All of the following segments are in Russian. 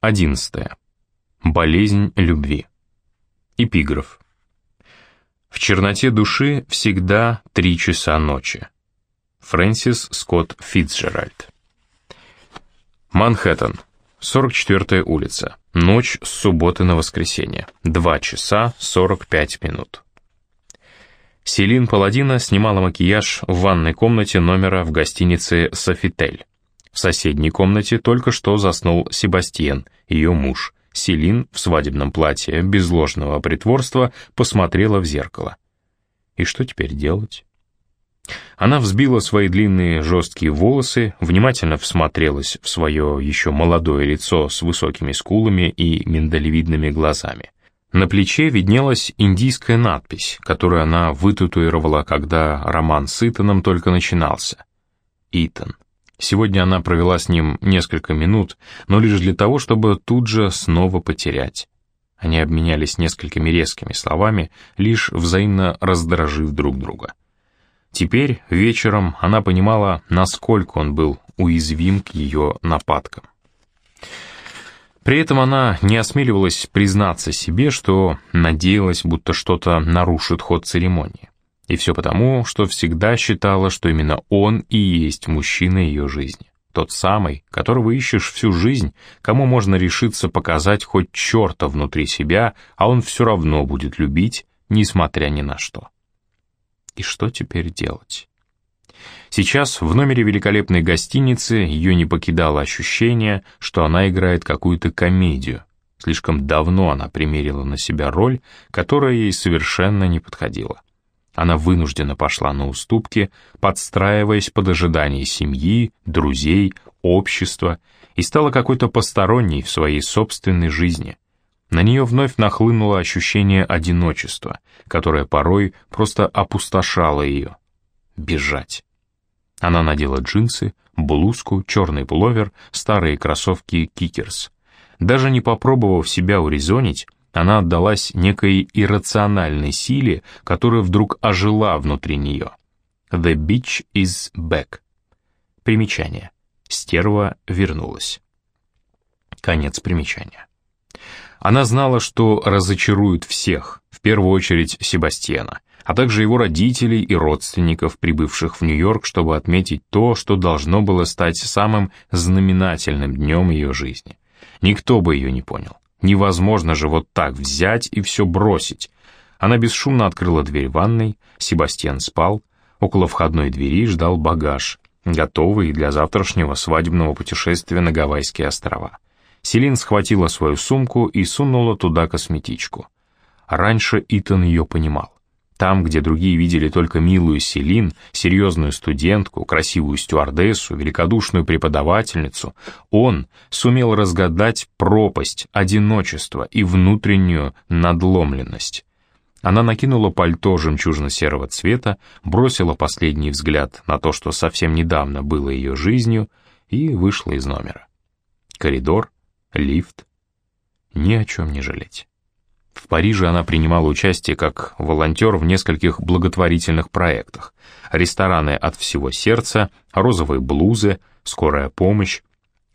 11. Болезнь любви. Эпиграф. В черноте души всегда три часа ночи. Фрэнсис Скотт Фитцджеральд. Манхэттен. 44-я улица. Ночь с субботы на воскресенье. 2 часа 45 минут. Селин Паладина снимала макияж в ванной комнате номера в гостинице «Софитель». В соседней комнате только что заснул Себастьен, ее муж. Селин в свадебном платье, без ложного притворства, посмотрела в зеркало. И что теперь делать? Она взбила свои длинные жесткие волосы, внимательно всмотрелась в свое еще молодое лицо с высокими скулами и миндалевидными глазами. На плече виднелась индийская надпись, которую она вытатуировала, когда роман с Итаном только начинался. «Итан». Сегодня она провела с ним несколько минут, но лишь для того, чтобы тут же снова потерять. Они обменялись несколькими резкими словами, лишь взаимно раздражив друг друга. Теперь, вечером, она понимала, насколько он был уязвим к ее нападкам. При этом она не осмеливалась признаться себе, что надеялась, будто что-то нарушит ход церемонии. И все потому, что всегда считала, что именно он и есть мужчина ее жизни. Тот самый, которого ищешь всю жизнь, кому можно решиться показать хоть черта внутри себя, а он все равно будет любить, несмотря ни на что. И что теперь делать? Сейчас в номере великолепной гостиницы ее не покидало ощущение, что она играет какую-то комедию. Слишком давно она примерила на себя роль, которая ей совершенно не подходила. Она вынужденно пошла на уступки, подстраиваясь под ожидания семьи, друзей, общества, и стала какой-то посторонней в своей собственной жизни. На нее вновь нахлынуло ощущение одиночества, которое порой просто опустошало ее. Бежать. Она надела джинсы, блузку, черный пуловер, старые кроссовки «Кикерс». Даже не попробовав себя урезонить, она отдалась некой иррациональной силе, которая вдруг ожила внутри нее. «The bitch is back». Примечание. Стерва вернулась. Конец примечания. Она знала, что разочарует всех, в первую очередь Себастьяна, а также его родителей и родственников, прибывших в Нью-Йорк, чтобы отметить то, что должно было стать самым знаменательным днем ее жизни. Никто бы ее не понял. Невозможно же вот так взять и все бросить. Она бесшумно открыла дверь ванной, Себастьян спал, около входной двери ждал багаж, готовый для завтрашнего свадебного путешествия на Гавайские острова. Селин схватила свою сумку и сунула туда косметичку. Раньше Итан ее понимал. Там, где другие видели только милую Селин, серьезную студентку, красивую стюардессу, великодушную преподавательницу, он сумел разгадать пропасть, одиночество и внутреннюю надломленность. Она накинула пальто жемчужно-серого цвета, бросила последний взгляд на то, что совсем недавно было ее жизнью, и вышла из номера. Коридор, лифт. Ни о чем не жалеть. В Париже она принимала участие как волонтер в нескольких благотворительных проектах. Рестораны от всего сердца, розовые блузы, скорая помощь.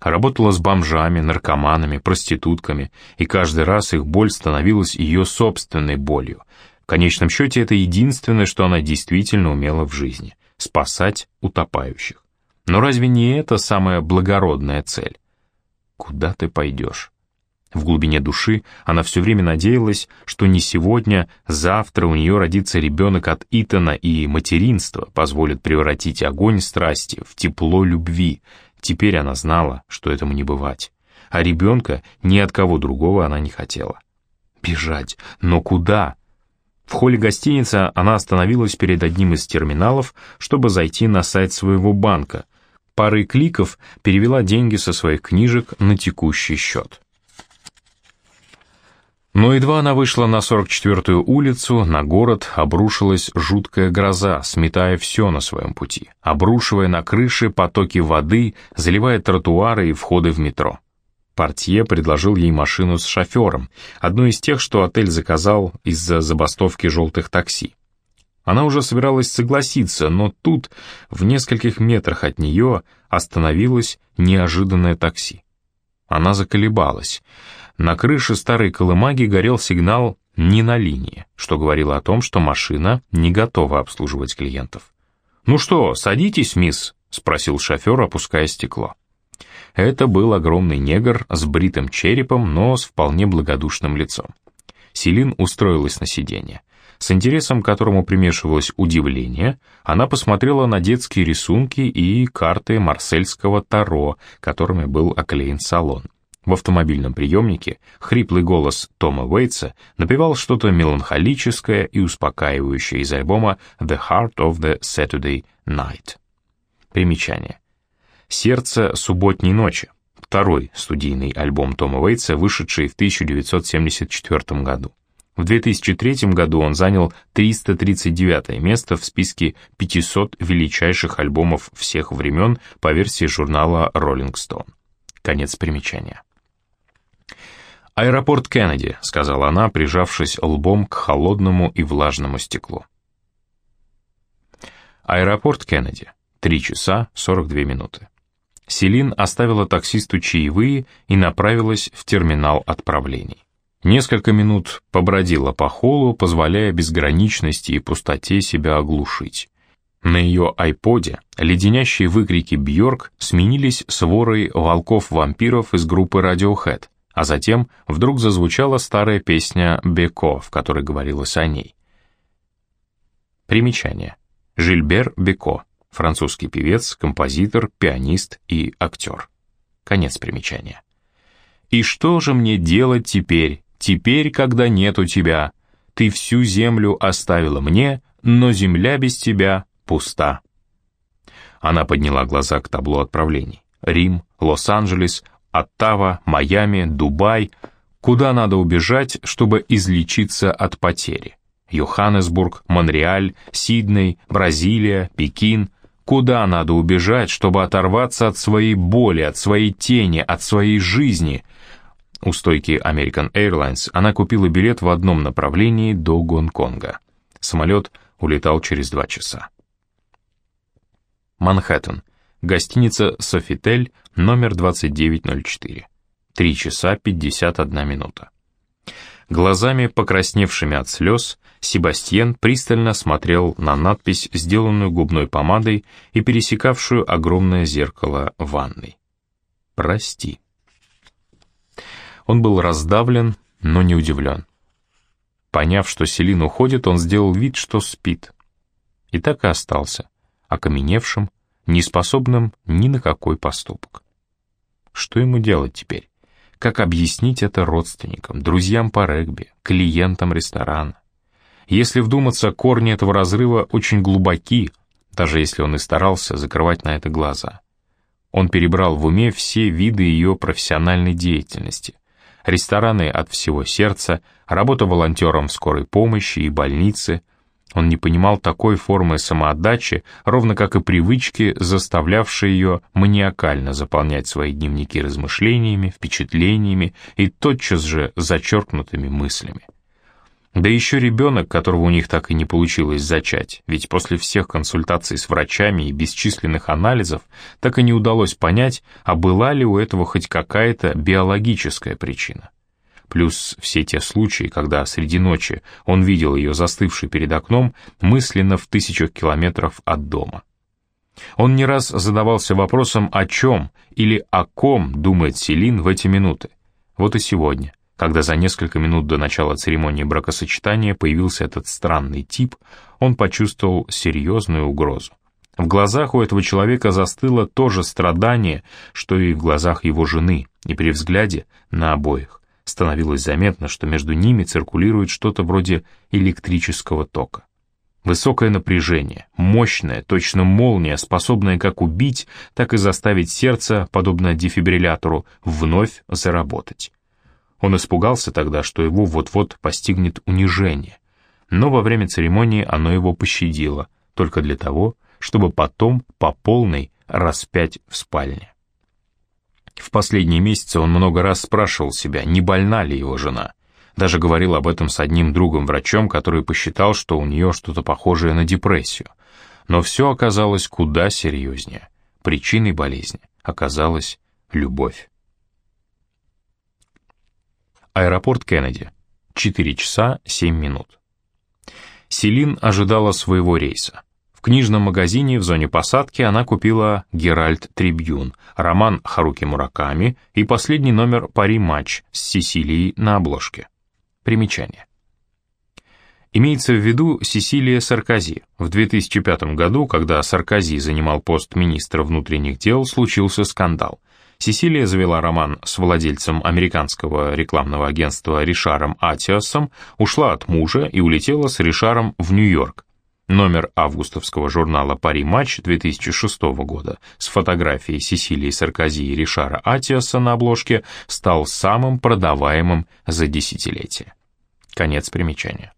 Работала с бомжами, наркоманами, проститутками, и каждый раз их боль становилась ее собственной болью. В конечном счете это единственное, что она действительно умела в жизни — спасать утопающих. Но разве не это самая благородная цель? Куда ты пойдешь? В глубине души она все время надеялась, что не сегодня, завтра у нее родится ребенок от Итана, и материнство позволит превратить огонь страсти в тепло любви. Теперь она знала, что этому не бывать. А ребенка ни от кого другого она не хотела. Бежать, но куда? В холле гостиницы она остановилась перед одним из терминалов, чтобы зайти на сайт своего банка. Парой кликов перевела деньги со своих книжек на текущий счет. Но едва она вышла на 44-ю улицу, на город обрушилась жуткая гроза, сметая все на своем пути, обрушивая на крыши потоки воды, заливая тротуары и входы в метро. Портье предложил ей машину с шофером, одну из тех, что отель заказал из-за забастовки желтых такси. Она уже собиралась согласиться, но тут, в нескольких метрах от нее, остановилось неожиданное такси. Она заколебалась. На крыше старой колымаги горел сигнал «не на линии», что говорило о том, что машина не готова обслуживать клиентов. «Ну что, садитесь, мисс?» — спросил шофер, опуская стекло. Это был огромный негр с бритым черепом, но с вполне благодушным лицом. Селин устроилась на сиденье. С интересом, которому примешивалось удивление, она посмотрела на детские рисунки и карты марсельского Таро, которыми был оклеен салон. В автомобильном приемнике хриплый голос Тома Уэйтса напевал что-то меланхолическое и успокаивающее из альбома «The Heart of the Saturday Night». Примечание. «Сердце субботней ночи», второй студийный альбом Тома Уэйтса, вышедший в 1974 году. В 2003 году он занял 339 место в списке 500 величайших альбомов всех времен по версии журнала Rolling Stone. Конец примечания. «Аэропорт Кеннеди», — сказала она, прижавшись лбом к холодному и влажному стеклу. Аэропорт Кеннеди. Три часа сорок две минуты. Селин оставила таксисту чаевые и направилась в терминал отправлений. Несколько минут побродила по холлу, позволяя безграничности и пустоте себя оглушить. На ее айподе леденящие выкрики Бьорк сменились сворой волков-вампиров из группы Radiohead, а затем вдруг зазвучала старая песня Беко, в которой говорилось о ней. Примечание. Жильбер Беко, французский певец, композитор, пианист и актер. Конец примечания. «И что же мне делать теперь, теперь, когда нету тебя? Ты всю землю оставила мне, но земля без тебя пуста». Она подняла глаза к табло отправлений. Рим, Лос-Анджелес, Оттава, Майами, Дубай. Куда надо убежать, чтобы излечиться от потери? Йоханнесбург, Монреаль, Сидней, Бразилия, Пекин. Куда надо убежать, чтобы оторваться от своей боли, от своей тени, от своей жизни? У стойки American Airlines она купила билет в одном направлении до Гонконга. Самолет улетал через два часа. Манхэттен. Гостиница «Софитель», номер 2904. 3 часа 51 минута. Глазами, покрасневшими от слез, Себастьен пристально смотрел на надпись, сделанную губной помадой и пересекавшую огромное зеркало ванной. «Прости». Он был раздавлен, но не удивлен. Поняв, что Селин уходит, он сделал вид, что спит. И так и остался, окаменевшим, неспособным ни на какой поступок. Что ему делать теперь? Как объяснить это родственникам, друзьям по регби, клиентам ресторана? Если вдуматься, корни этого разрыва очень глубоки, даже если он и старался закрывать на это глаза. Он перебрал в уме все виды ее профессиональной деятельности. Рестораны от всего сердца, работа волонтером скорой помощи и больницы — он не понимал такой формы самоотдачи, ровно как и привычки, заставлявшие ее маниакально заполнять свои дневники размышлениями, впечатлениями и тотчас же зачеркнутыми мыслями. Да еще ребенок, которого у них так и не получилось зачать, ведь после всех консультаций с врачами и бесчисленных анализов так и не удалось понять, а была ли у этого хоть какая-то биологическая причина плюс все те случаи, когда среди ночи он видел ее застывшей перед окном, мысленно в тысячах километров от дома. Он не раз задавался вопросом, о чем или о ком думает Селин в эти минуты. Вот и сегодня, когда за несколько минут до начала церемонии бракосочетания появился этот странный тип, он почувствовал серьезную угрозу. В глазах у этого человека застыло то же страдание, что и в глазах его жены, и при взгляде на обоих становилось заметно, что между ними циркулирует что-то вроде электрического тока. Высокое напряжение, мощное, точно молния, способная как убить, так и заставить сердце, подобно дефибриллятору, вновь заработать. Он испугался тогда, что его вот-вот постигнет унижение, но во время церемонии оно его пощадило, только для того, чтобы потом по полной распять в спальне. В последние месяцы он много раз спрашивал себя, не больна ли его жена. Даже говорил об этом с одним другом-врачом, который посчитал, что у нее что-то похожее на депрессию. Но все оказалось куда серьезнее. Причиной болезни оказалась любовь. Аэропорт Кеннеди. 4 часа 7 минут. Селин ожидала своего рейса. В книжном магазине в зоне посадки она купила «Геральт Трибьюн», роман Харуки Мураками и последний номер «Пари матч» с Сесилией на обложке. Примечание. Имеется в виду Сесилия Саркози. В 2005 году, когда Саркози занимал пост министра внутренних дел, случился скандал. Сесилия завела роман с владельцем американского рекламного агентства Ришаром Атиасом, ушла от мужа и улетела с Ришаром в Нью-Йорк. Номер августовского журнала «Пари Матч» 2006 года с фотографией Сесилии Саркози и Ришара Атиаса на обложке стал самым продаваемым за десятилетие. Конец примечания.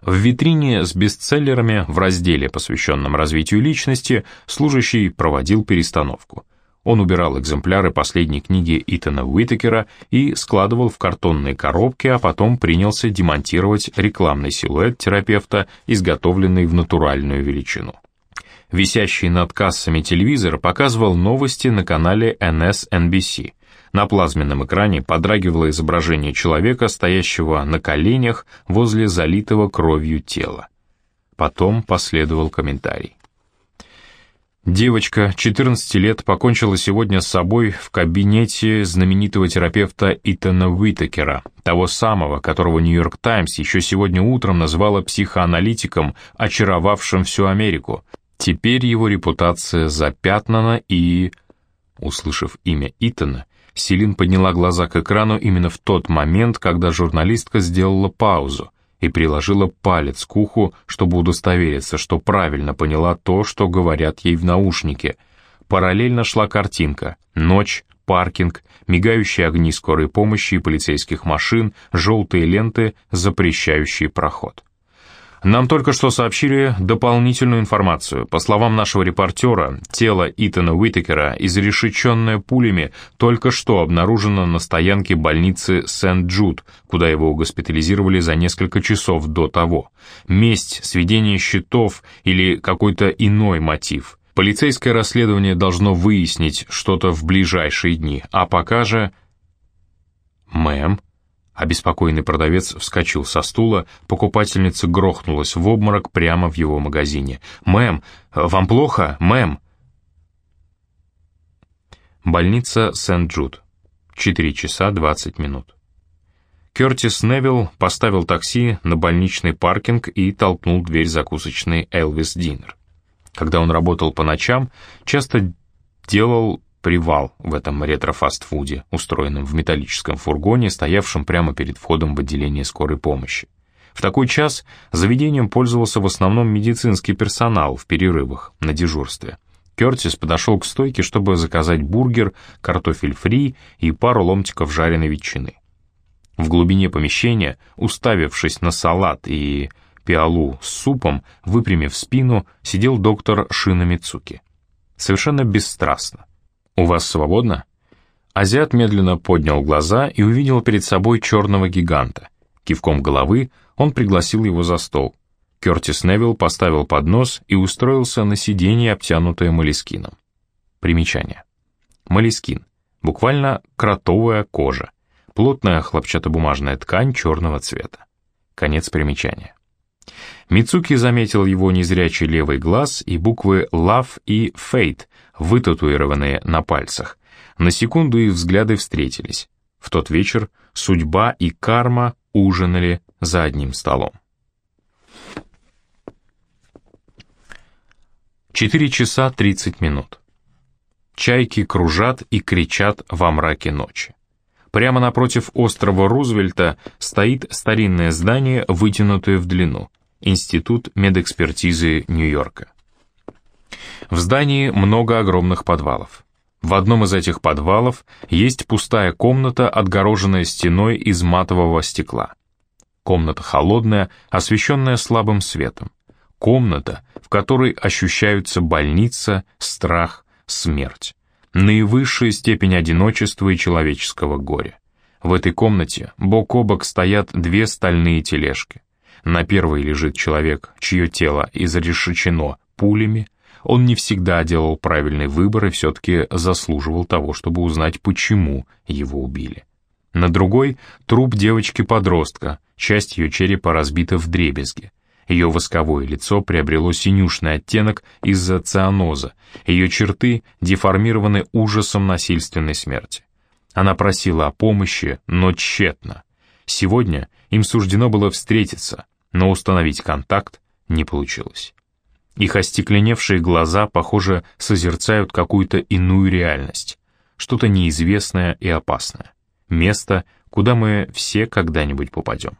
В витрине с бестселлерами в разделе, посвященном развитию личности, служащий проводил перестановку. Он убирал экземпляры последней книги Итана Уитакера и складывал в картонные коробки, а потом принялся демонтировать рекламный силуэт терапевта, изготовленный в натуральную величину. Висящий над кассами телевизор показывал новости на канале NSNBC. На плазменном экране подрагивало изображение человека, стоящего на коленях возле залитого кровью тела. Потом последовал комментарий. Девочка, 14 лет, покончила сегодня с собой в кабинете знаменитого терапевта Итана Уитакера, того самого, которого «Нью-Йорк Таймс» еще сегодня утром назвала психоаналитиком, очаровавшим всю Америку. Теперь его репутация запятнана и... Услышав имя Итана, Селин подняла глаза к экрану именно в тот момент, когда журналистка сделала паузу и приложила палец к уху, чтобы удостовериться, что правильно поняла то, что говорят ей в наушнике. Параллельно шла картинка «Ночь», паркинг, мигающие огни скорой помощи и полицейских машин, желтые ленты, запрещающие проход. Нам только что сообщили дополнительную информацию. По словам нашего репортера, тело Итана Уитакера, изрешеченное пулями, только что обнаружено на стоянке больницы Сент-Джуд, куда его госпитализировали за несколько часов до того. Месть, сведение счетов или какой-то иной мотив. Полицейское расследование должно выяснить что-то в ближайшие дни, а пока же... «Мэм», Обеспокоенный продавец вскочил со стула, покупательница грохнулась в обморок прямо в его магазине. «Мэм, вам плохо, мэм?» Больница Сент-Джуд. 4 часа 20 минут. Кертис Невилл поставил такси на больничный паркинг и толкнул дверь закусочной «Элвис Динер». Когда он работал по ночам, часто делал привал в этом ретро-фастфуде, устроенном в металлическом фургоне, стоявшем прямо перед входом в отделение скорой помощи. В такой час заведением пользовался в основном медицинский персонал в перерывах на дежурстве. Кертис подошел к стойке, чтобы заказать бургер, картофель фри и пару ломтиков жареной ветчины. В глубине помещения, уставившись на салат и пиалу с супом, выпрямив спину, сидел доктор Шина Мицуки. Совершенно бесстрастно. «У вас свободно?» Азиат медленно поднял глаза и увидел перед собой черного гиганта. Кивком головы он пригласил его за стол. Кертис Невилл поставил поднос и устроился на сиденье, обтянутое молескином. Примечание. Молескин. Буквально кротовая кожа. Плотная хлопчатобумажная ткань черного цвета. Конец примечания. Мицуки заметил его незрячий левый глаз и буквы «Love» и «Fate», вытатуированные на пальцах. На секунду их взгляды встретились. В тот вечер судьба и карма ужинали за одним столом. Четыре часа тридцать минут. Чайки кружат и кричат во мраке ночи. Прямо напротив острова Рузвельта стоит старинное здание, вытянутое в длину — Институт медэкспертизы Нью-Йорка. В здании много огромных подвалов. В одном из этих подвалов есть пустая комната, отгороженная стеной из матового стекла. Комната холодная, освещенная слабым светом. Комната, в которой ощущаются больница, страх, смерть. Наивысшая степень одиночества и человеческого горя. В этой комнате бок о бок стоят две стальные тележки. На первой лежит человек, чье тело изрешечено пулями. Он не всегда делал правильный выбор и все-таки заслуживал того, чтобы узнать, почему его убили. На другой — труп девочки-подростка, часть ее черепа разбита в дребезги. Ее восковое лицо приобрело синюшный оттенок из-за цианоза, ее черты деформированы ужасом насильственной смерти. Она просила о помощи, но тщетно. Сегодня им суждено было встретиться, но установить контакт не получилось. Их остекленевшие глаза, похоже, созерцают какую-то иную реальность, что-то неизвестное и опасное, место, куда мы все когда-нибудь попадем.